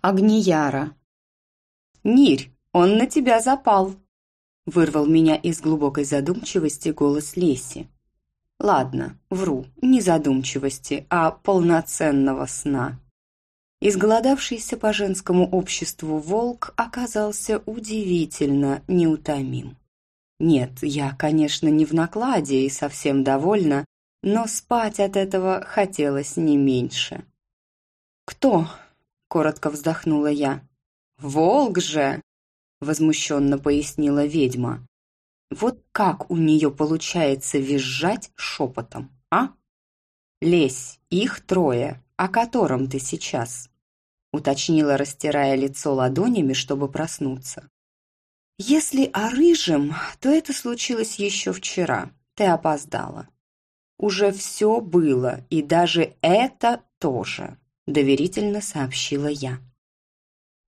Агнияра. «Нирь, он на тебя запал!» Вырвал меня из глубокой задумчивости голос Леси. Ладно, вру, не задумчивости, а полноценного сна. Изголодавшийся по женскому обществу волк оказался удивительно неутомим. Нет, я, конечно, не в накладе и совсем довольна, но спать от этого хотелось не меньше. «Кто?» — коротко вздохнула я. «Волк же!» — возмущенно пояснила ведьма. «Вот как у нее получается визжать шепотом, а?» «Лесь, их трое, о котором ты сейчас?» — уточнила, растирая лицо ладонями, чтобы проснуться. «Если о рыжем, то это случилось еще вчера. Ты опоздала. Уже все было, и даже это тоже», — доверительно сообщила я.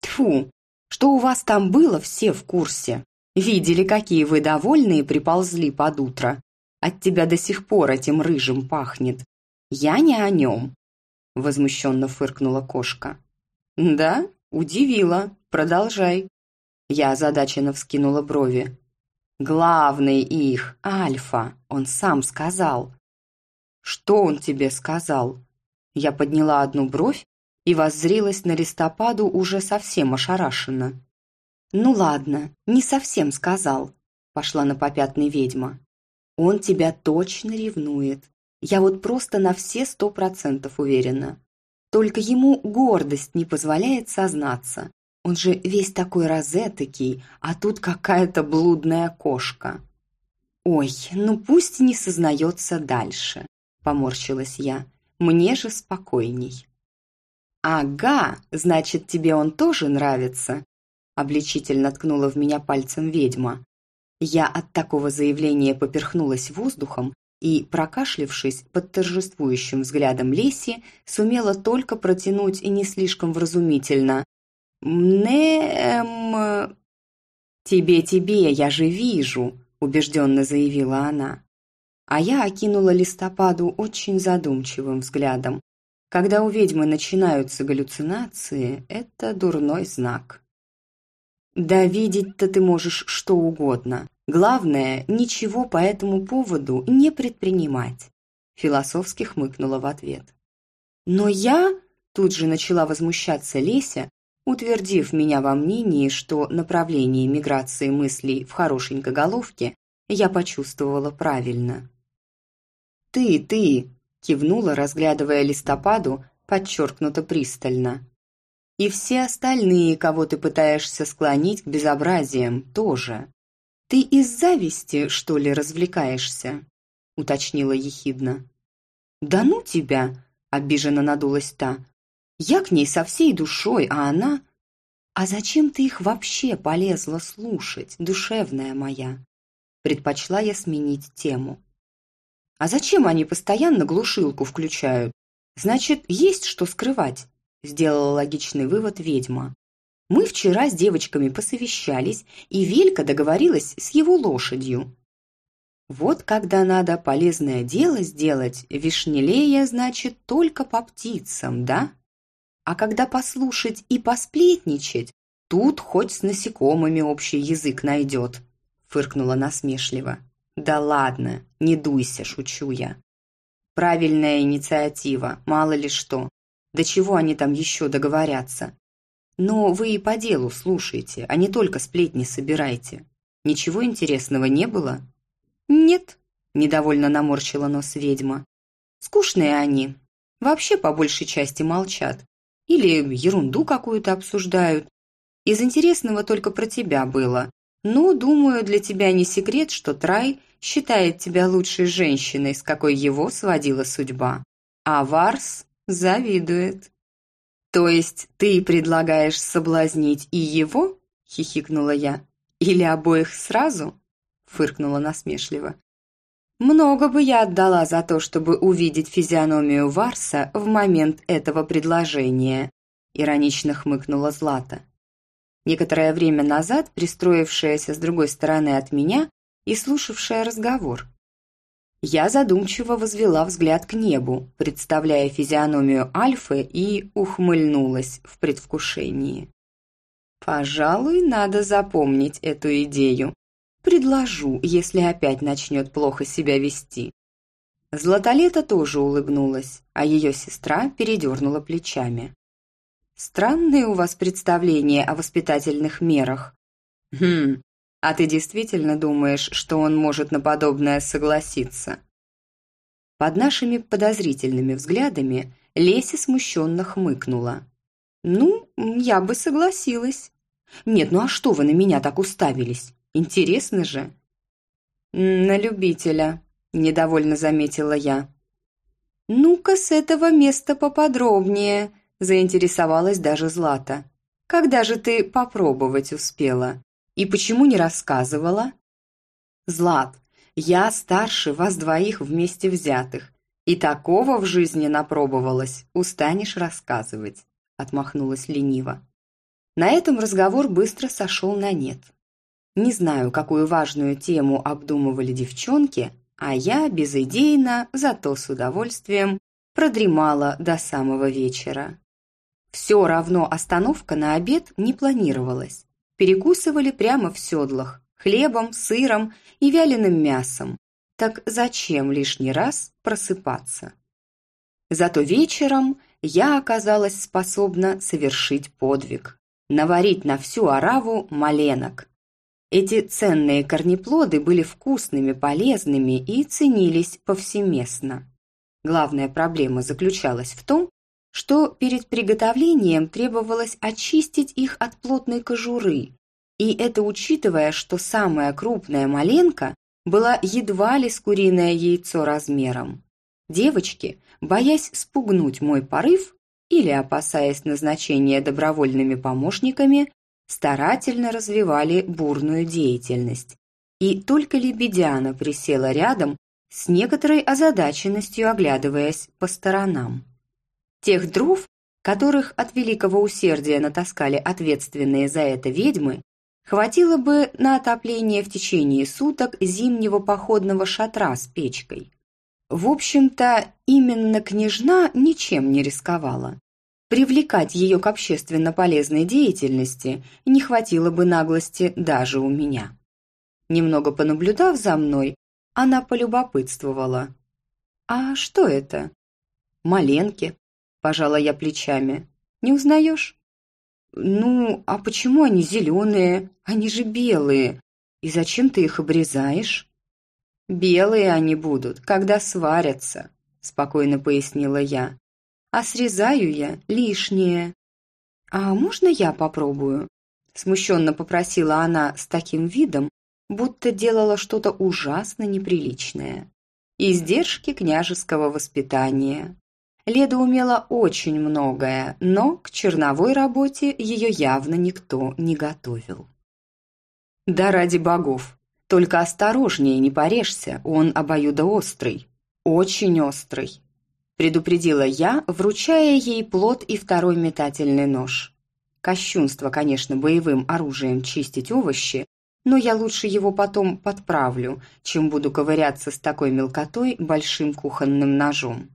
Тфу, что у вас там было, все в курсе. Видели, какие вы довольные приползли под утро. От тебя до сих пор этим рыжим пахнет. Я не о нем», — возмущенно фыркнула кошка. «Да? Удивила. Продолжай». Я озадаченно вскинула брови. «Главный их, Альфа, он сам сказал». «Что он тебе сказал?» Я подняла одну бровь и воззрилась на листопаду уже совсем ошарашенно. «Ну ладно, не совсем сказал», — пошла на попятный ведьма. «Он тебя точно ревнует. Я вот просто на все сто процентов уверена. Только ему гордость не позволяет сознаться. Он же весь такой розетокий, а тут какая-то блудная кошка». «Ой, ну пусть не сознается дальше», — поморщилась я. «Мне же спокойней». «Ага, значит, тебе он тоже нравится?» обличительно ткнула в меня пальцем ведьма. Я от такого заявления поперхнулась воздухом и, прокашлившись под торжествующим взглядом Леси, сумела только протянуть и не слишком вразумительно. «Нем...» «Тебе-тебе, я же вижу», — убежденно заявила она. А я окинула листопаду очень задумчивым взглядом. Когда у ведьмы начинаются галлюцинации, это дурной знак. Да видеть-то ты можешь что угодно. Главное, ничего по этому поводу не предпринимать. Философски хмыкнула в ответ. Но я тут же начала возмущаться Леся, утвердив меня во мнении, что направление миграции мыслей в хорошенькой головке я почувствовала правильно. «Ты, ты!» кивнула, разглядывая листопаду, подчеркнуто пристально. «И все остальные, кого ты пытаешься склонить к безобразиям, тоже. Ты из зависти, что ли, развлекаешься?» уточнила ехидно. «Да ну тебя!» — обиженно надулась та. «Я к ней со всей душой, а она...» «А зачем ты их вообще полезла слушать, душевная моя?» Предпочла я сменить тему. А зачем они постоянно глушилку включают? Значит, есть что скрывать, сделала логичный вывод ведьма. Мы вчера с девочками посовещались, и Велька договорилась с его лошадью. Вот когда надо полезное дело сделать, вишнелея, значит, только по птицам, да? А когда послушать и посплетничать, тут хоть с насекомыми общий язык найдет, фыркнула насмешливо. Да ладно, не дуйся, шучу я. Правильная инициатива, мало ли что. До чего они там еще договорятся? Но вы и по делу слушайте, а не только сплетни собирайте. Ничего интересного не было? Нет, недовольно наморщила нос ведьма. Скучные они. Вообще по большей части молчат. Или ерунду какую-то обсуждают. Из интересного только про тебя было. Ну, думаю, для тебя не секрет, что Трай считает тебя лучшей женщиной, с какой его сводила судьба. А Варс завидует. То есть ты предлагаешь соблазнить и его? хихикнула я. Или обоих сразу? фыркнула насмешливо. Много бы я отдала за то, чтобы увидеть физиономию Варса в момент этого предложения, иронично хмыкнула Злата. Некоторое время назад пристроившаяся с другой стороны от меня и слушавшая разговор. Я задумчиво возвела взгляд к небу, представляя физиономию Альфы и ухмыльнулась в предвкушении. Пожалуй, надо запомнить эту идею. Предложу, если опять начнет плохо себя вести. Златолета тоже улыбнулась, а ее сестра передернула плечами. «Странные у вас представления о воспитательных мерах». «Хм, а ты действительно думаешь, что он может на подобное согласиться?» Под нашими подозрительными взглядами Леся смущенно хмыкнула. «Ну, я бы согласилась. Нет, ну а что вы на меня так уставились? Интересно же». «На любителя», – недовольно заметила я. «Ну-ка с этого места поподробнее», – заинтересовалась даже Злата. «Когда же ты попробовать успела? И почему не рассказывала?» «Злат, я старше вас двоих вместе взятых, и такого в жизни напробовалась, устанешь рассказывать», – отмахнулась лениво. На этом разговор быстро сошел на нет. Не знаю, какую важную тему обдумывали девчонки, а я безыдейно, зато с удовольствием, продремала до самого вечера. Все равно остановка на обед не планировалась. Перекусывали прямо в седлах, хлебом, сыром и вяленым мясом. Так зачем лишний раз просыпаться? Зато вечером я оказалась способна совершить подвиг. Наварить на всю ораву маленок, эти ценные корнеплоды были вкусными, полезными и ценились повсеместно. Главная проблема заключалась в том, что перед приготовлением требовалось очистить их от плотной кожуры, и это учитывая, что самая крупная маленка была едва ли с куриное яйцо размером. Девочки, боясь спугнуть мой порыв или опасаясь назначения добровольными помощниками, старательно развивали бурную деятельность. И только Лебедяна присела рядом, с некоторой озадаченностью оглядываясь по сторонам. Тех дров, которых от великого усердия натаскали ответственные за это ведьмы, хватило бы на отопление в течение суток зимнего походного шатра с печкой. В общем-то, именно княжна ничем не рисковала. Привлекать ее к общественно полезной деятельности не хватило бы наглости даже у меня. Немного понаблюдав за мной, она полюбопытствовала. «А что это?» «Маленки», – пожала я плечами. «Не узнаешь?» «Ну, а почему они зеленые? Они же белые. И зачем ты их обрезаешь?» «Белые они будут, когда сварятся», – спокойно пояснила я а срезаю я лишнее. «А можно я попробую?» Смущенно попросила она с таким видом, будто делала что-то ужасно неприличное. Издержки княжеского воспитания. Леда умела очень многое, но к черновой работе ее явно никто не готовил. «Да ради богов! Только осторожнее, не порежься, он обоюдоострый. Очень острый предупредила я, вручая ей плод и второй метательный нож. Кощунство, конечно, боевым оружием чистить овощи, но я лучше его потом подправлю, чем буду ковыряться с такой мелкотой большим кухонным ножом.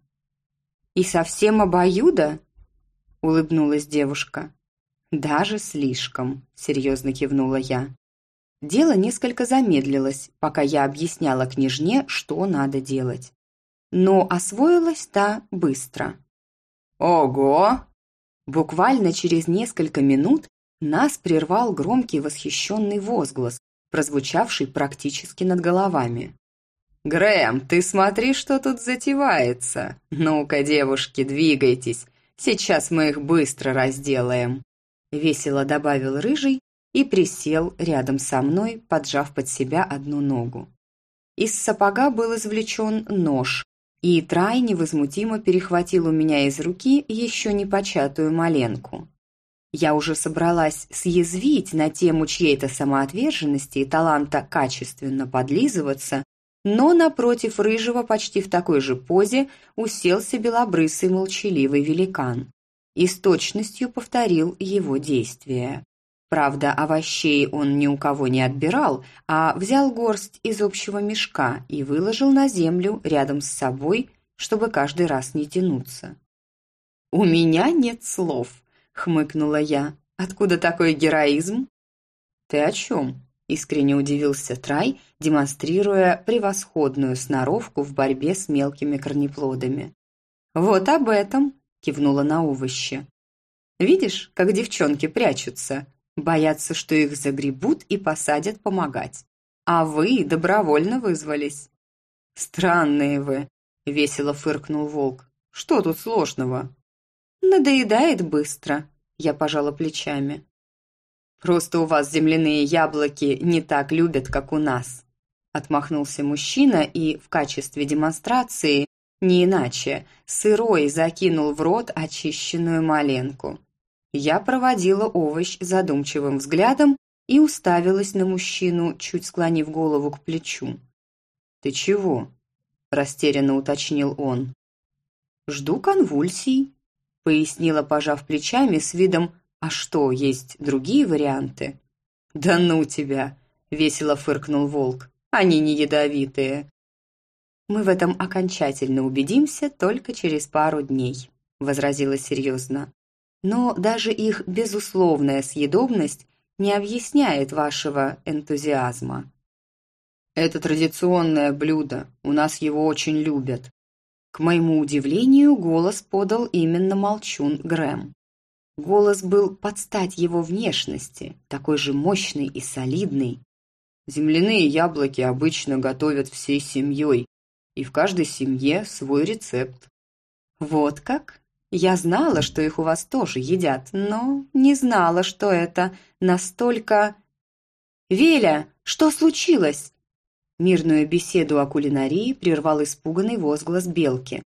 «И совсем обоюда?» – улыбнулась девушка. «Даже слишком», – серьезно кивнула я. Дело несколько замедлилось, пока я объясняла княжне, что надо делать но освоилась та быстро. «Ого!» Буквально через несколько минут нас прервал громкий восхищенный возглас, прозвучавший практически над головами. «Грэм, ты смотри, что тут затевается! Ну-ка, девушки, двигайтесь, сейчас мы их быстро разделаем!» Весело добавил Рыжий и присел рядом со мной, поджав под себя одну ногу. Из сапога был извлечен нож, и Трай невозмутимо перехватил у меня из руки еще не початую маленку. Я уже собралась съязвить на тему чьей-то самоотверженности и таланта качественно подлизываться, но напротив рыжего почти в такой же позе уселся белобрысый молчаливый великан и с точностью повторил его действия. Правда, овощей он ни у кого не отбирал, а взял горсть из общего мешка и выложил на землю рядом с собой, чтобы каждый раз не тянуться. «У меня нет слов», — хмыкнула я. «Откуда такой героизм?» «Ты о чем?» — искренне удивился Трай, демонстрируя превосходную сноровку в борьбе с мелкими корнеплодами. «Вот об этом», — кивнула на овощи. «Видишь, как девчонки прячутся? Боятся, что их загребут и посадят помогать. А вы добровольно вызвались». «Странные вы», — весело фыркнул волк. «Что тут сложного?» «Надоедает быстро», — я пожала плечами. «Просто у вас земляные яблоки не так любят, как у нас», — отмахнулся мужчина и в качестве демонстрации, не иначе, сырой закинул в рот очищенную маленку. Я проводила овощ задумчивым взглядом и уставилась на мужчину, чуть склонив голову к плечу. «Ты чего?» – растерянно уточнил он. «Жду конвульсий», – пояснила, пожав плечами с видом «А что, есть другие варианты?» «Да ну тебя!» – весело фыркнул волк. «Они не ядовитые». «Мы в этом окончательно убедимся только через пару дней», – возразила серьезно. «Но даже их безусловная съедобность не объясняет вашего энтузиазма». «Это традиционное блюдо, у нас его очень любят». К моему удивлению, голос подал именно молчун Грэм. Голос был под стать его внешности, такой же мощный и солидный. Земляные яблоки обычно готовят всей семьей, и в каждой семье свой рецепт. Вот как? Я знала, что их у вас тоже едят, но не знала, что это настолько... «Веля, что случилось?» Мирную беседу о кулинарии прервал испуганный возглас белки.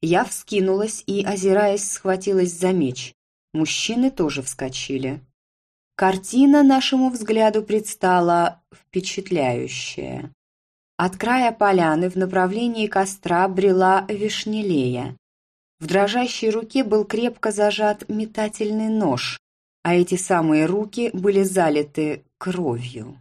Я вскинулась и, озираясь, схватилась за меч. Мужчины тоже вскочили. Картина нашему взгляду предстала впечатляющая. От края поляны в направлении костра брела вишнелея. В дрожащей руке был крепко зажат метательный нож, а эти самые руки были залиты кровью.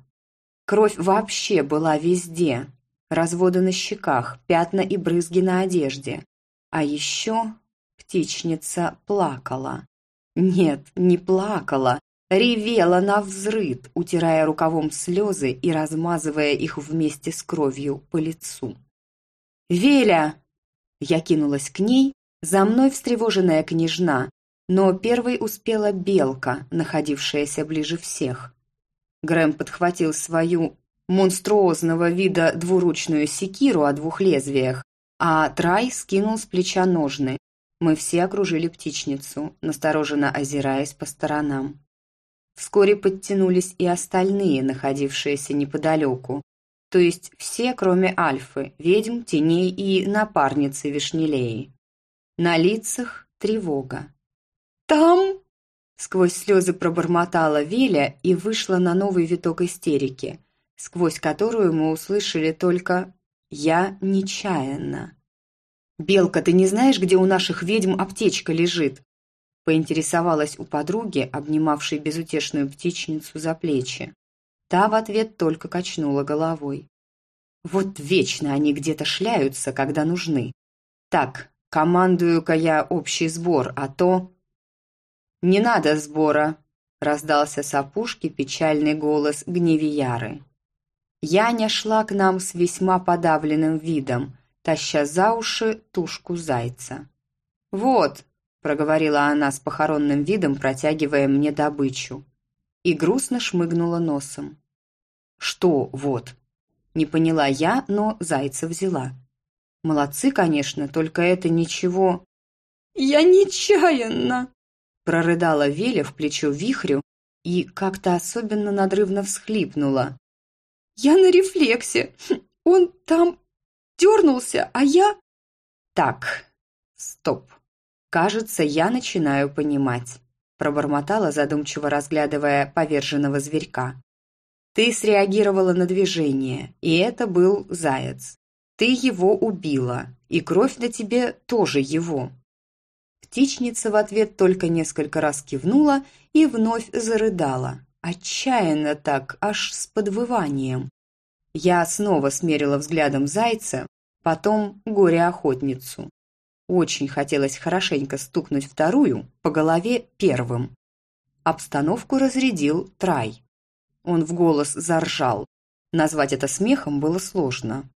Кровь вообще была везде. Разводы на щеках, пятна и брызги на одежде. А еще птичница плакала. Нет, не плакала, ревела на взрыд, утирая рукавом слезы и размазывая их вместе с кровью по лицу. «Веля!» Я кинулась к ней, за мной встревоженная княжна, но первой успела белка, находившаяся ближе всех. Грэм подхватил свою монструозного вида двуручную секиру о двух лезвиях, а Трай скинул с плеча ножны, мы все окружили птичницу, настороженно озираясь по сторонам. Вскоре подтянулись и остальные, находившиеся неподалеку, то есть все, кроме Альфы, ведьм, теней и напарницы Вишнелеи. На лицах тревога. «Там!» Сквозь слезы пробормотала Веля и вышла на новый виток истерики, сквозь которую мы услышали только «я нечаянно». «Белка, ты не знаешь, где у наших ведьм аптечка лежит?» Поинтересовалась у подруги, обнимавшей безутешную птичницу за плечи. Та в ответ только качнула головой. «Вот вечно они где-то шляются, когда нужны. Так, командую-ка я общий сбор, а то...» «Не надо сбора!» — раздался с опушки печальный голос Гневияры. Яня шла к нам с весьма подавленным видом, таща за уши тушку зайца. «Вот», — проговорила она с похоронным видом, протягивая мне добычу. И грустно шмыгнула носом. «Что вот?» Не поняла я, но зайца взяла. Молодцы, конечно, только это ничего... «Я нечаянно!» Прорыдала Веля в плечо вихрю и как-то особенно надрывно всхлипнула. «Я на рефлексе. Он там дернулся, а я...» «Так, стоп. Кажется, я начинаю понимать», пробормотала, задумчиво разглядывая поверженного зверька. «Ты среагировала на движение, и это был заяц. Ты его убила, и кровь на тебе тоже его». Птичница в ответ только несколько раз кивнула и вновь зарыдала, отчаянно так, аж с подвыванием. Я снова смерила взглядом зайца, потом горе-охотницу. Очень хотелось хорошенько стукнуть вторую по голове первым. Обстановку разрядил Трай. Он в голос заржал. Назвать это смехом было сложно.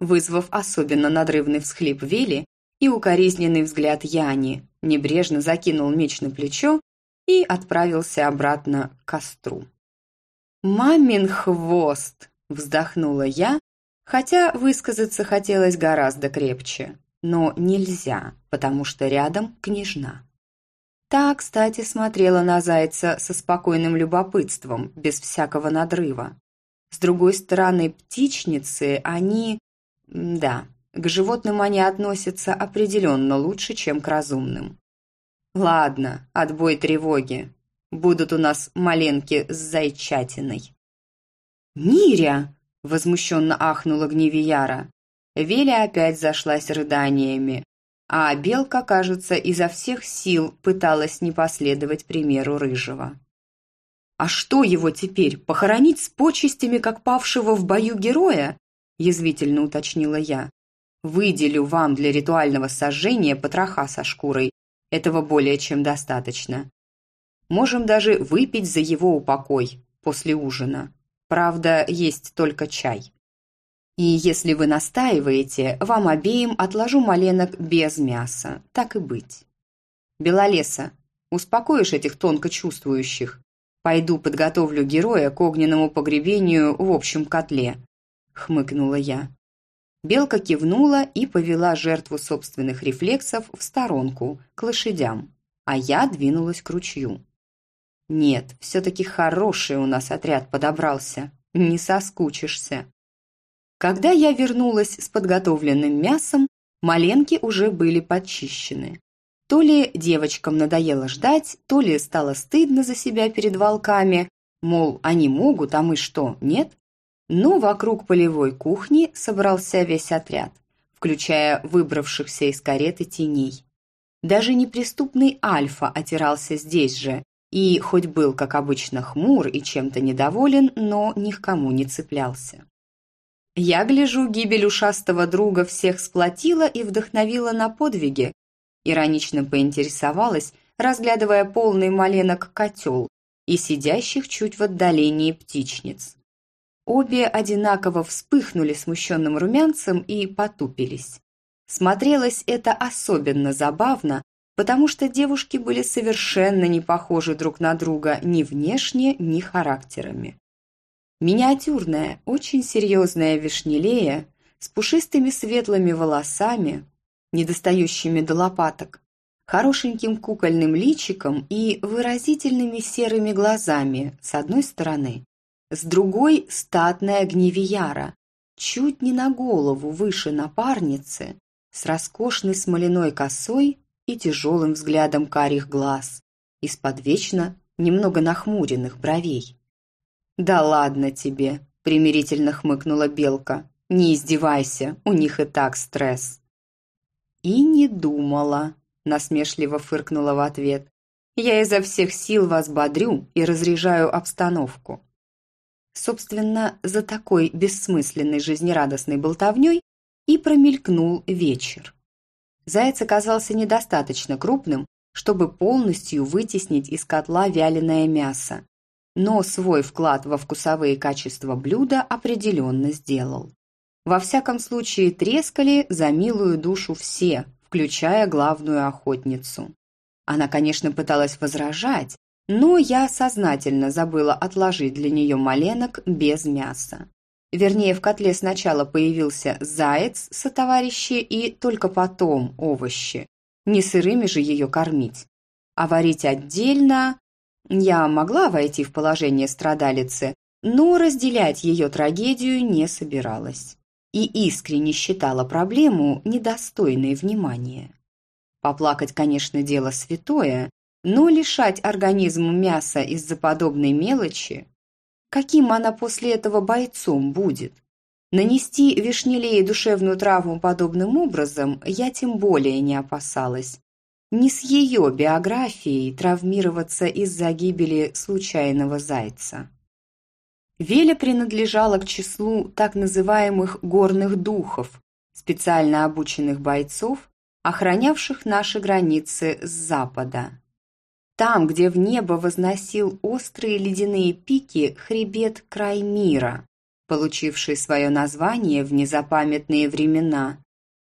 Вызвав особенно надрывный всхлип Вели и укоризненный взгляд Яни, небрежно закинул меч на плечо и отправился обратно к костру. «Мамин хвост!» – вздохнула я, хотя высказаться хотелось гораздо крепче. Но нельзя, потому что рядом княжна. Та, кстати, смотрела на зайца со спокойным любопытством, без всякого надрыва. С другой стороны, птичницы, они... Да, к животным они относятся определенно лучше, чем к разумным. Ладно, отбой тревоги. Будут у нас маленки с зайчатиной. «Ниря!» – возмущенно ахнула Гневияра. Веля опять зашлась рыданиями, а Белка, кажется, изо всех сил пыталась не последовать примеру Рыжего. «А что его теперь, похоронить с почестями, как павшего в бою героя?» – язвительно уточнила я. «Выделю вам для ритуального сожжения потроха со шкурой. Этого более чем достаточно. Можем даже выпить за его упокой после ужина. Правда, есть только чай». И если вы настаиваете, вам обеим отложу маленок без мяса, так и быть. Белолеса, успокоишь этих тонко чувствующих. Пойду подготовлю героя к огненному погребению в общем котле», — хмыкнула я. Белка кивнула и повела жертву собственных рефлексов в сторонку, к лошадям, а я двинулась к ручью. «Нет, все-таки хороший у нас отряд подобрался, не соскучишься». Когда я вернулась с подготовленным мясом, маленки уже были подчищены. То ли девочкам надоело ждать, то ли стало стыдно за себя перед волками, мол, они могут, а мы что, нет? Но вокруг полевой кухни собрался весь отряд, включая выбравшихся из кареты теней. Даже неприступный Альфа отирался здесь же, и хоть был, как обычно, хмур и чем-то недоволен, но ни к кому не цеплялся. Я гляжу, гибель ушастого друга всех сплотила и вдохновила на подвиги. Иронично поинтересовалась, разглядывая полный маленок котел и сидящих чуть в отдалении птичниц. Обе одинаково вспыхнули смущенным румянцем и потупились. Смотрелось это особенно забавно, потому что девушки были совершенно не похожи друг на друга ни внешне, ни характерами. Миниатюрная, очень серьезная вишнелея с пушистыми светлыми волосами, недостающими до лопаток, хорошеньким кукольным личиком и выразительными серыми глазами с одной стороны, с другой статная гневияра, чуть не на голову выше напарницы, с роскошной смоляной косой и тяжелым взглядом карих глаз, из-под вечно немного нахмуренных бровей. «Да ладно тебе», – примирительно хмыкнула Белка. «Не издевайся, у них и так стресс». «И не думала», – насмешливо фыркнула в ответ. «Я изо всех сил вас бодрю и разряжаю обстановку». Собственно, за такой бессмысленной жизнерадостной болтовней и промелькнул вечер. Заяц оказался недостаточно крупным, чтобы полностью вытеснить из котла вяленое мясо, но свой вклад во вкусовые качества блюда определенно сделал. Во всяком случае, трескали за милую душу все, включая главную охотницу. Она, конечно, пыталась возражать, но я сознательно забыла отложить для нее маленок без мяса. Вернее, в котле сначала появился заяц со товарищи и только потом овощи. Не сырыми же ее кормить. А варить отдельно я могла войти в положение страдалицы, но разделять ее трагедию не собиралась. И искренне считала проблему недостойной внимания. Поплакать, конечно, дело святое, но лишать организм мяса из-за подобной мелочи... Каким она после этого бойцом будет? Нанести Вишнелее душевную травму подобным образом я тем более не опасалась. не с ее биографией травмироваться из-за гибели случайного зайца. Веля принадлежала к числу так называемых горных духов, специально обученных бойцов, охранявших наши границы с запада. Там, где в небо возносил острые ледяные пики хребет край мира, получивший свое название в незапамятные времена,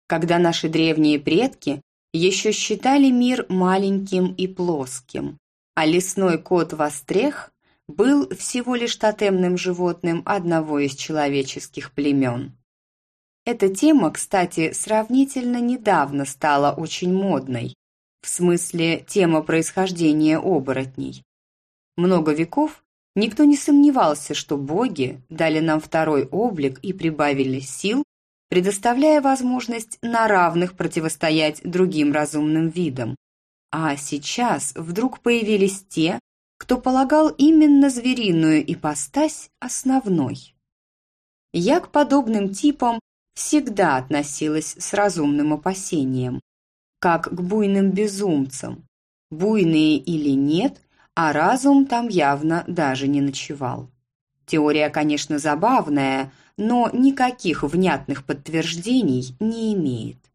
когда наши древние предки еще считали мир маленьким и плоским, а лесной кот Вострех был всего лишь тотемным животным одного из человеческих племен. Эта тема, кстати, сравнительно недавно стала очень модной, в смысле тема происхождения оборотней. Много веков никто не сомневался, что боги дали нам второй облик и прибавили сил, предоставляя возможность на равных противостоять другим разумным видам. А сейчас вдруг появились те, кто полагал именно звериную ипостась основной. Я к подобным типам всегда относилась с разумным опасением, как к буйным безумцам. Буйные или нет, а разум там явно даже не ночевал. Теория, конечно, забавная, но никаких внятных подтверждений не имеет.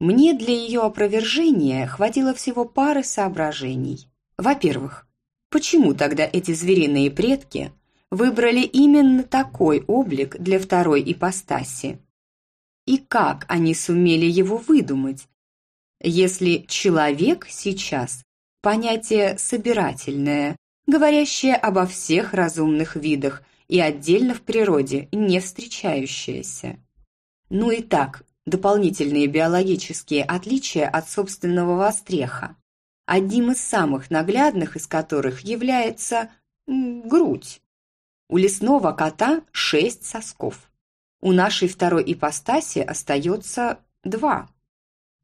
Мне для ее опровержения хватило всего пары соображений. Во-первых, Почему тогда эти звериные предки выбрали именно такой облик для второй ипостаси? И как они сумели его выдумать, если человек сейчас – понятие собирательное, говорящее обо всех разумных видах и отдельно в природе не встречающееся? Ну и так, дополнительные биологические отличия от собственного востреха одним из самых наглядных из которых является грудь. У лесного кота шесть сосков. У нашей второй ипостаси остается два.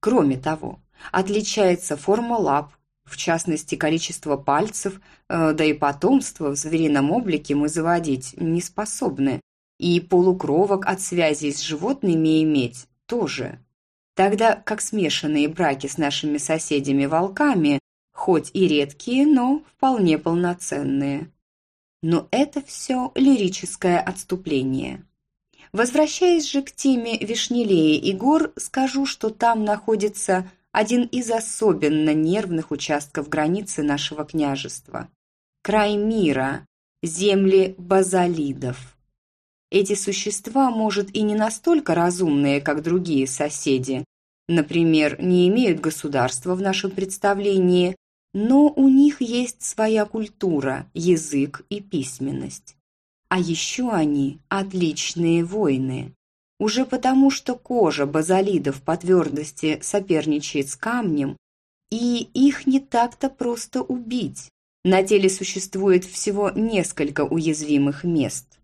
Кроме того, отличается форма лап, в частности, количество пальцев, э, да и потомство в зверином облике мы заводить не способны, и полукровок от связи с животными иметь тоже тогда как смешанные браки с нашими соседями-волками, хоть и редкие, но вполне полноценные. Но это все лирическое отступление. Возвращаясь же к теме Вишнелея и гор, скажу, что там находится один из особенно нервных участков границы нашего княжества. Край мира, земли базалидов. Эти существа, может, и не настолько разумные, как другие соседи, например, не имеют государства в нашем представлении, но у них есть своя культура, язык и письменность. А еще они отличные воины. Уже потому, что кожа базалидов по твердости соперничает с камнем, и их не так-то просто убить. На теле существует всего несколько уязвимых мест.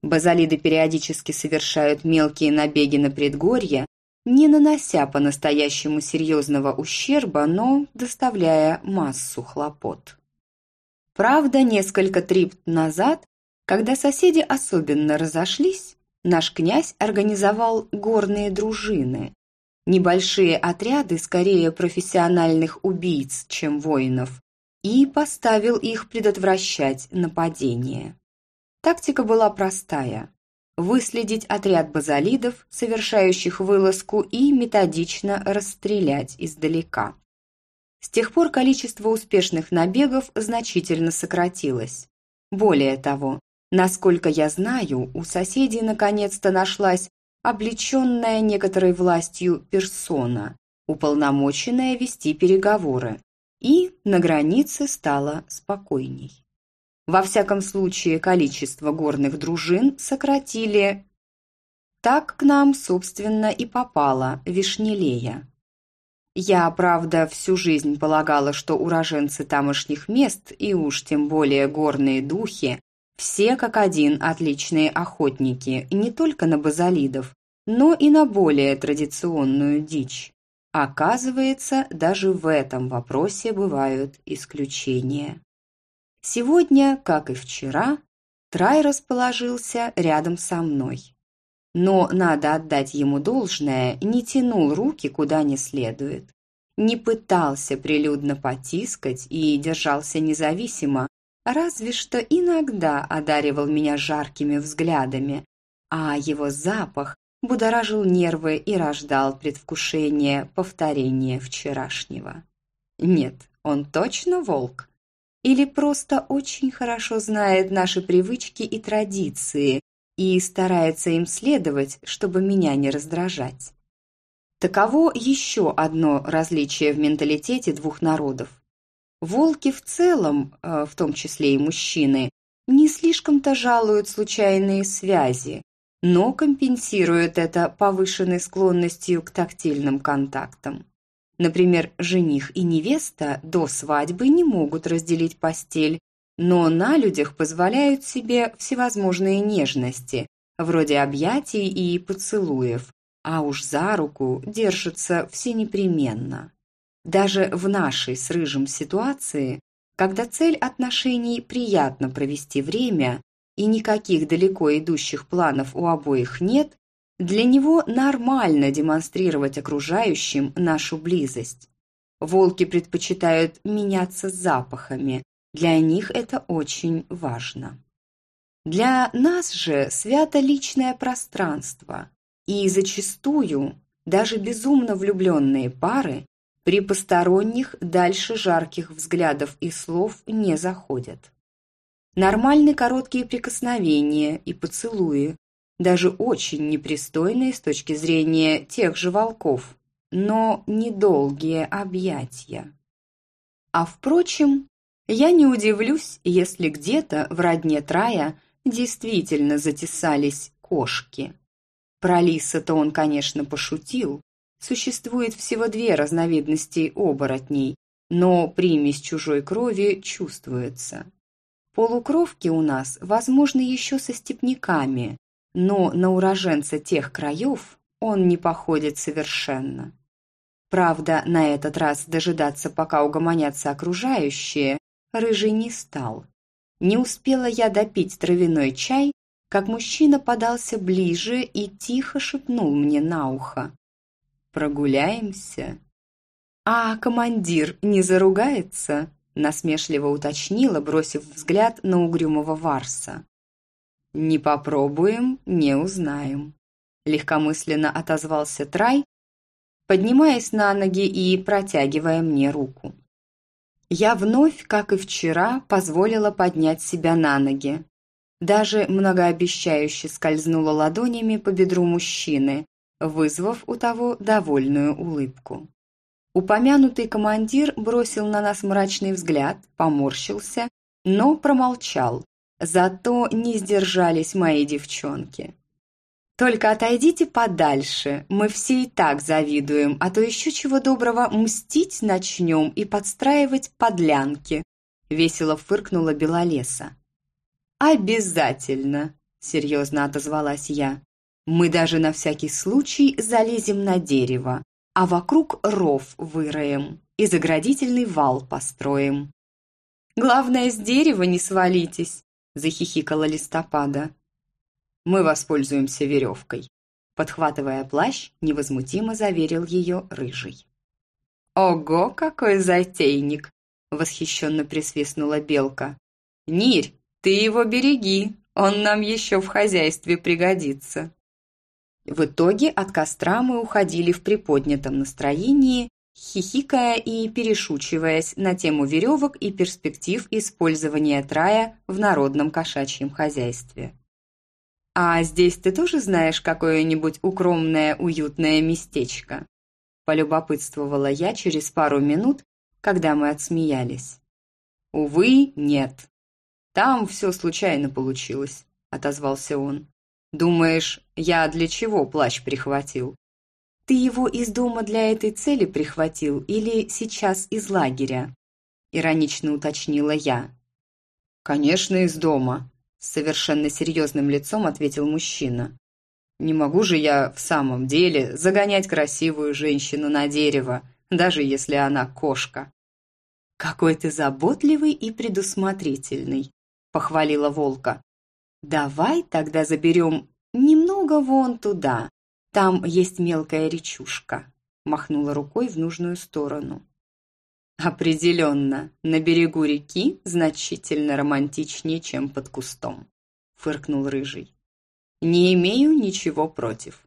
Базалиды периодически совершают мелкие набеги на предгорье, не нанося по-настоящему серьезного ущерба, но доставляя массу хлопот. Правда, несколько трипт назад, когда соседи особенно разошлись, наш князь организовал горные дружины, небольшие отряды скорее профессиональных убийц, чем воинов, и поставил их предотвращать нападения. Тактика была простая – выследить отряд базалидов, совершающих вылазку, и методично расстрелять издалека. С тех пор количество успешных набегов значительно сократилось. Более того, насколько я знаю, у соседей наконец-то нашлась облеченная некоторой властью персона, уполномоченная вести переговоры, и на границе стало спокойней. Во всяком случае, количество горных дружин сократили. Так к нам, собственно, и попала Вишнелея. Я, правда, всю жизнь полагала, что уроженцы тамошних мест, и уж тем более горные духи, все как один отличные охотники не только на базалидов, но и на более традиционную дичь. Оказывается, даже в этом вопросе бывают исключения. Сегодня, как и вчера, Трай расположился рядом со мной. Но, надо отдать ему должное, не тянул руки куда не следует. не пытался прилюдно потискать и держался независимо, разве что иногда одаривал меня жаркими взглядами, а его запах будоражил нервы и рождал предвкушение повторения вчерашнего. Нет, он точно волк? Или просто очень хорошо знает наши привычки и традиции и старается им следовать, чтобы меня не раздражать? Таково еще одно различие в менталитете двух народов. Волки в целом, э, в том числе и мужчины, не слишком-то жалуют случайные связи, но компенсируют это повышенной склонностью к тактильным контактам. Например, жених и невеста до свадьбы не могут разделить постель, но на людях позволяют себе всевозможные нежности, вроде объятий и поцелуев, а уж за руку держатся все непременно. Даже в нашей с Рыжим ситуации, когда цель отношений приятно провести время и никаких далеко идущих планов у обоих нет, для него нормально демонстрировать окружающим нашу близость. Волки предпочитают меняться запахами, для них это очень важно. Для нас же свято личное пространство, и зачастую даже безумно влюбленные пары при посторонних дальше жарких взглядов и слов не заходят. Нормальны короткие прикосновения и поцелуи, даже очень непристойные с точки зрения тех же волков, но недолгие объятия. А впрочем, я не удивлюсь, если где-то в родне Трая действительно затесались кошки. Про лиса-то он, конечно, пошутил. Существует всего две разновидности оборотней, но примесь чужой крови чувствуется. Полукровки у нас, возможно, еще со степняками, но на уроженца тех краев он не походит совершенно. Правда, на этот раз дожидаться, пока угомонятся окружающие, рыжий не стал. Не успела я допить травяной чай, как мужчина подался ближе и тихо шепнул мне на ухо. «Прогуляемся?» «А командир не заругается?» насмешливо уточнила, бросив взгляд на угрюмого Варса. «Не попробуем, не узнаем», – легкомысленно отозвался Трай, поднимаясь на ноги и протягивая мне руку. Я вновь, как и вчера, позволила поднять себя на ноги, даже многообещающе скользнула ладонями по бедру мужчины, вызвав у того довольную улыбку. Упомянутый командир бросил на нас мрачный взгляд, поморщился, но промолчал. Зато не сдержались мои девчонки. «Только отойдите подальше, мы все и так завидуем, а то еще чего доброго мстить начнем и подстраивать подлянки», весело фыркнула Белолеса. «Обязательно!» – серьезно отозвалась я. «Мы даже на всякий случай залезем на дерево, а вокруг ров выроем и заградительный вал построим». «Главное, с дерева не свалитесь!» – захихикала листопада. «Мы воспользуемся веревкой», – подхватывая плащ, невозмутимо заверил ее рыжий. «Ого, какой затейник!» – восхищенно присвистнула белка. «Нирь, ты его береги, он нам еще в хозяйстве пригодится». В итоге от костра мы уходили в приподнятом настроении, хихикая и перешучиваясь на тему веревок и перспектив использования трая в народном кошачьем хозяйстве. «А здесь ты тоже знаешь какое-нибудь укромное уютное местечко?» полюбопытствовала я через пару минут, когда мы отсмеялись. «Увы, нет», «Там все случайно получилось», — отозвался он. «Думаешь, я для чего плащ прихватил?» «Ты его из дома для этой цели прихватил или сейчас из лагеря?» Иронично уточнила я. «Конечно, из дома», — с совершенно серьезным лицом ответил мужчина. «Не могу же я в самом деле загонять красивую женщину на дерево, даже если она кошка». «Какой ты заботливый и предусмотрительный», – похвалила волка. «Давай тогда заберем немного вон туда. Там есть мелкая речушка». махнула рукой в нужную сторону. «Определенно, на берегу реки значительно романтичнее, чем под кустом», — фыркнул Рыжий. «Не имею ничего против.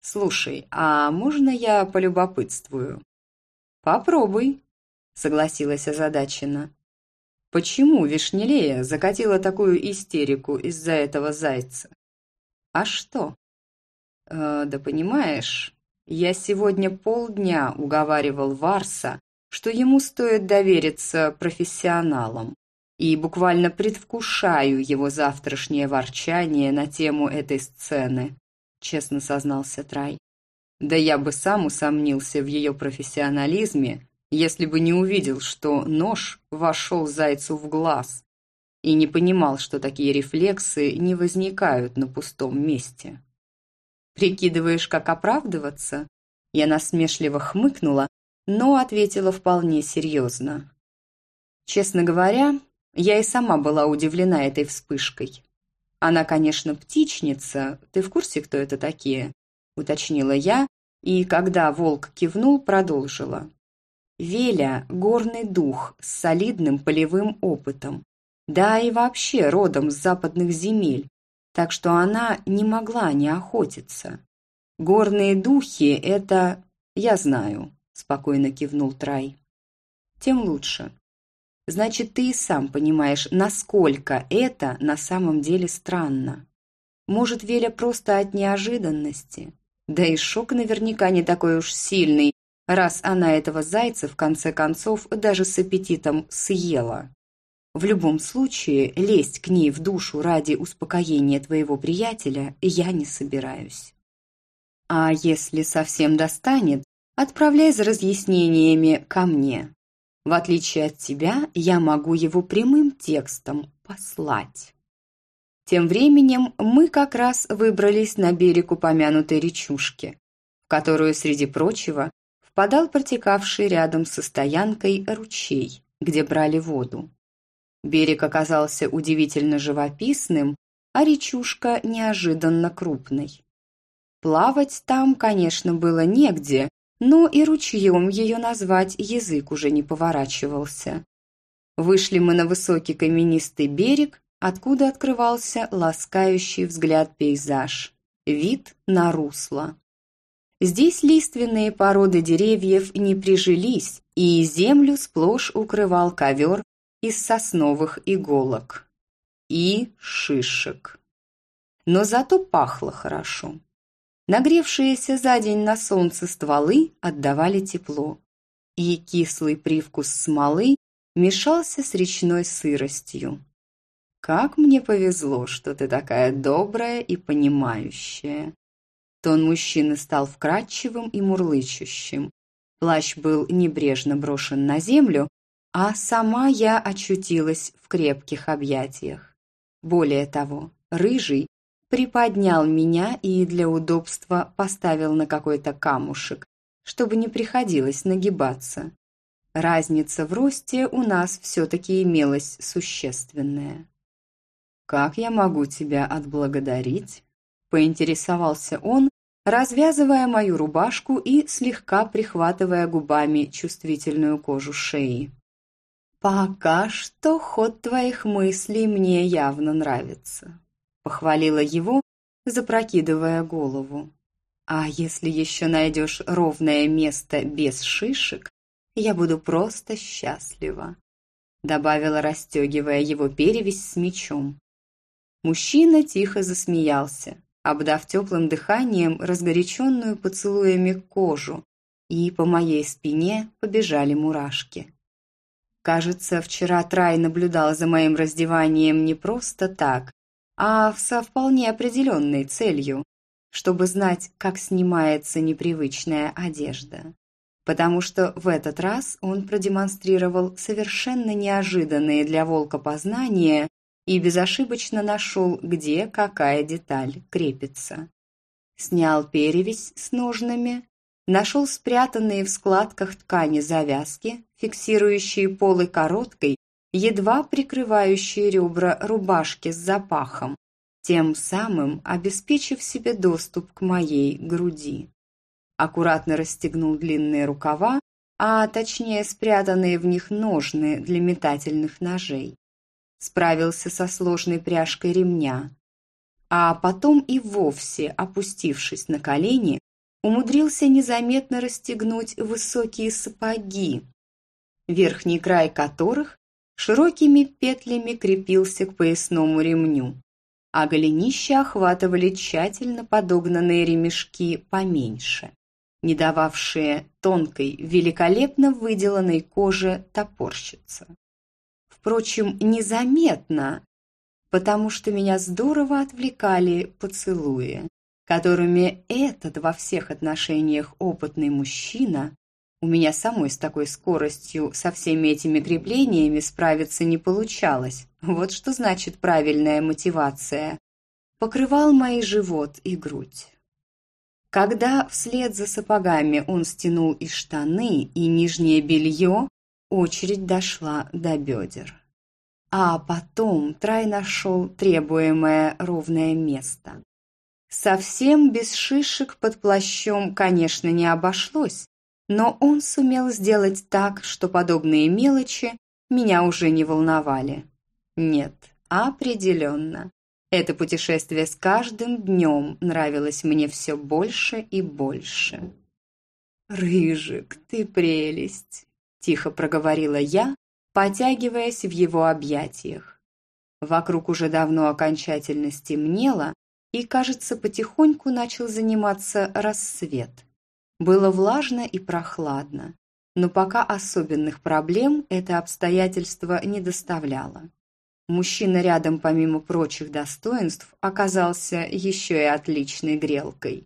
Слушай, а можно я полюбопытствую?» «Попробуй», — согласилась озадачена. «Почему Вишнелея закатила такую истерику из-за этого зайца?» «А что?» э, «Да понимаешь, я сегодня полдня уговаривал Варса, что ему стоит довериться профессионалам, и буквально предвкушаю его завтрашнее ворчание на тему этой сцены», — честно сознался Трай. «Да я бы сам усомнился в ее профессионализме, если бы не увидел, что нож вошел зайцу в глаз, и не понимал, что такие рефлексы не возникают на пустом месте». «Прикидываешь, как оправдываться?» Я насмешливо хмыкнула, но ответила вполне серьезно. Честно говоря, я и сама была удивлена этой вспышкой. Она, конечно, птичница, ты в курсе, кто это такие? Уточнила я, и когда волк кивнул, продолжила. Веля – горный дух с солидным полевым опытом. Да и вообще родом с западных земель, так что она не могла не охотиться. Горные духи – это... Я знаю, спокойно кивнул Трай. Тем лучше. Значит, ты и сам понимаешь, насколько это на самом деле странно. Может, Веля просто от неожиданности? Да и шок наверняка не такой уж сильный, раз она этого зайца в конце концов даже с аппетитом съела. В любом случае, лезть к ней в душу ради успокоения твоего приятеля я не собираюсь. А если совсем достанет, отправляй за разъяснениями ко мне. В отличие от тебя, я могу его прямым текстом послать. Тем временем мы как раз выбрались на берег упомянутой речушки, в которую, среди прочего, впадал протекавший рядом со стоянкой ручей, где брали воду. Берег оказался удивительно живописным, а речушка неожиданно крупной. Плавать там, конечно, было негде, но и ручьем ее назвать язык уже не поворачивался. Вышли мы на высокий каменистый берег, откуда открывался ласкающий взгляд пейзаж, вид на русло. Здесь лиственные породы деревьев не прижились, и землю сплошь укрывал ковер из сосновых иголок и шишек. Но зато пахло хорошо. Нагревшиеся за день на солнце стволы отдавали тепло, и кислый привкус смолы мешался с речной сыростью. «Как мне повезло, что ты такая добрая и понимающая!» Тон мужчины стал вкрадчивым и мурлычущим. Плащ был небрежно брошен на землю, а сама я очутилась в крепких объятиях. Более того, рыжий приподнял меня и для удобства поставил на какой-то камушек, чтобы не приходилось нагибаться. Разница в росте у нас все-таки имелась существенная. «Как я могу тебя отблагодарить?» – поинтересовался он, развязывая мою рубашку и слегка прихватывая губами чувствительную кожу шеи. «Пока что ход твоих мыслей мне явно нравится похвалила его, запрокидывая голову. «А если еще найдешь ровное место без шишек, я буду просто счастлива», добавила, расстегивая его перевязь с мечом. Мужчина тихо засмеялся, обдав теплым дыханием разгоряченную поцелуями кожу, и по моей спине побежали мурашки. Кажется, вчера Трай наблюдал за моим раздеванием не просто так, а со вполне определенной целью, чтобы знать, как снимается непривычная одежда. Потому что в этот раз он продемонстрировал совершенно неожиданные для волка познания и безошибочно нашел, где какая деталь крепится. Снял перевязь с ножнами, нашел спрятанные в складках ткани завязки, фиксирующие полы короткой едва прикрывающие ребра рубашки с запахом, тем самым обеспечив себе доступ к моей груди. аккуратно расстегнул длинные рукава, а точнее спрятанные в них ножны для метательных ножей. Справился со сложной пряжкой ремня, а потом и вовсе, опустившись на колени, умудрился незаметно расстегнуть высокие сапоги, верхний край которых широкими петлями крепился к поясному ремню, а голенища охватывали тщательно подогнанные ремешки поменьше, не дававшие тонкой, великолепно выделанной коже топорщиться. Впрочем, незаметно, потому что меня здорово отвлекали поцелуи, которыми этот во всех отношениях опытный мужчина у меня самой с такой скоростью со всеми этими креплениями справиться не получалось. Вот что значит правильная мотивация. Покрывал мои живот и грудь. Когда вслед за сапогами он стянул и штаны, и нижнее белье, очередь дошла до бедер. А потом Трай нашел требуемое ровное место. Совсем без шишек под плащом, конечно, не обошлось, но он сумел сделать так, что подобные мелочи меня уже не волновали. Нет, определенно. Это путешествие с каждым днем нравилось мне все больше и больше. «Рыжик, ты прелесть!» – тихо проговорила я, потягиваясь в его объятиях. Вокруг уже давно окончательно стемнело, и, кажется, потихоньку начал заниматься рассвет. Было влажно и прохладно, но пока особенных проблем это обстоятельство не доставляло. Мужчина рядом, помимо прочих достоинств, оказался еще и отличной грелкой.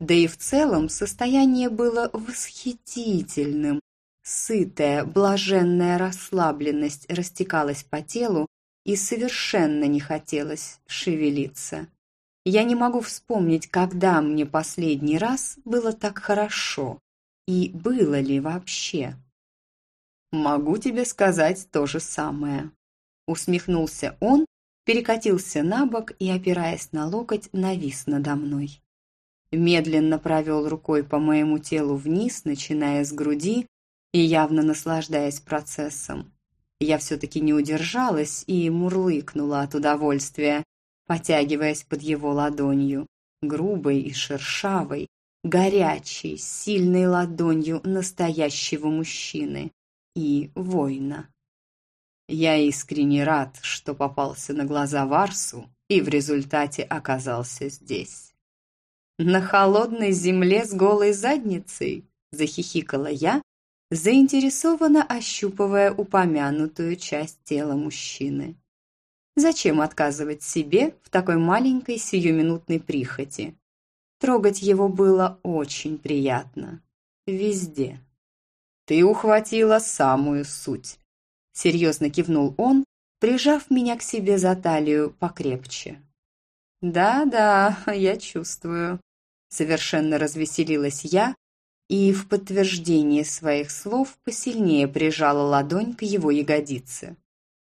Да и в целом состояние было восхитительным. Сытая, блаженная расслабленность растекалась по телу, и совершенно не хотелось шевелиться. Я не могу вспомнить, когда мне последний раз было так хорошо. И было ли вообще? Могу тебе сказать то же самое. Усмехнулся он, перекатился на бок и, опираясь на локоть, навис надо мной. Медленно провел рукой по моему телу вниз, начиная с груди и явно наслаждаясь процессом. Я все-таки не удержалась и мурлыкнула от удовольствия, потягиваясь под его ладонью, грубой и шершавой, горячей, сильной ладонью настоящего мужчины и воина. Я искренне рад, что попался на глаза Варсу и в результате оказался здесь. «На холодной земле с голой задницей?» – захихикала я, заинтересованно ощупывая упомянутую часть тела мужчины. Зачем отказывать себе в такой маленькой сиюминутной прихоти? Трогать его было очень приятно. Везде. «Ты ухватила самую суть», — серьезно кивнул он, прижав меня к себе за талию покрепче. «Да-да, я чувствую», — совершенно развеселилась я и в подтверждение своих слов посильнее прижала ладонь к его ягодице.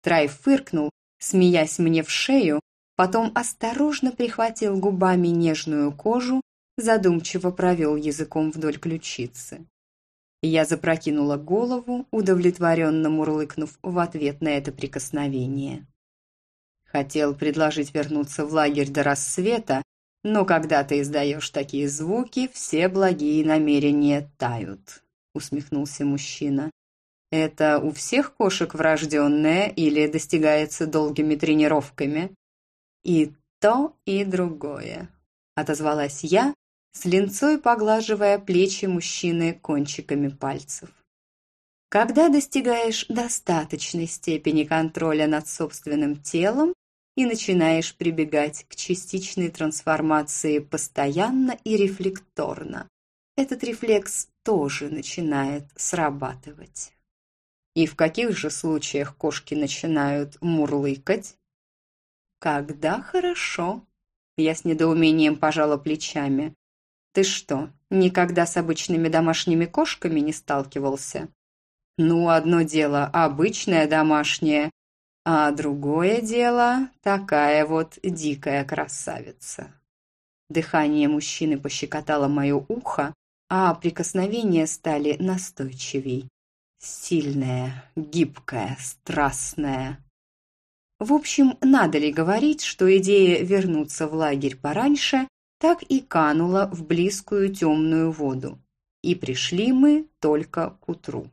Трай фыркнул смеясь мне в шею, потом осторожно прихватил губами нежную кожу, задумчиво провел языком вдоль ключицы. Я запрокинула голову, удовлетворенно мурлыкнув в ответ на это прикосновение. Хотел предложить вернуться в лагерь до рассвета, но когда ты издаешь такие звуки, все благие намерения тают, усмехнулся мужчина. Это у всех кошек врожденное или достигается долгими тренировками? И то, и другое, отозвалась я, с линцой поглаживая плечи мужчины кончиками пальцев. Когда достигаешь достаточной степени контроля над собственным телом и начинаешь прибегать к частичной трансформации постоянно и рефлекторно, этот рефлекс тоже начинает срабатывать. И в каких же случаях кошки начинают мурлыкать? Когда хорошо. Я с недоумением пожала плечами. Ты что, никогда с обычными домашними кошками не сталкивался? Ну, одно дело обычное домашнее, а другое дело такая вот дикая красавица. Дыхание мужчины пощекотало мое ухо, а прикосновения стали настойчивей. Сильная, гибкая, страстная. В общем, надо ли говорить, что идея вернуться в лагерь пораньше так и канула в близкую темную воду. И пришли мы только к утру.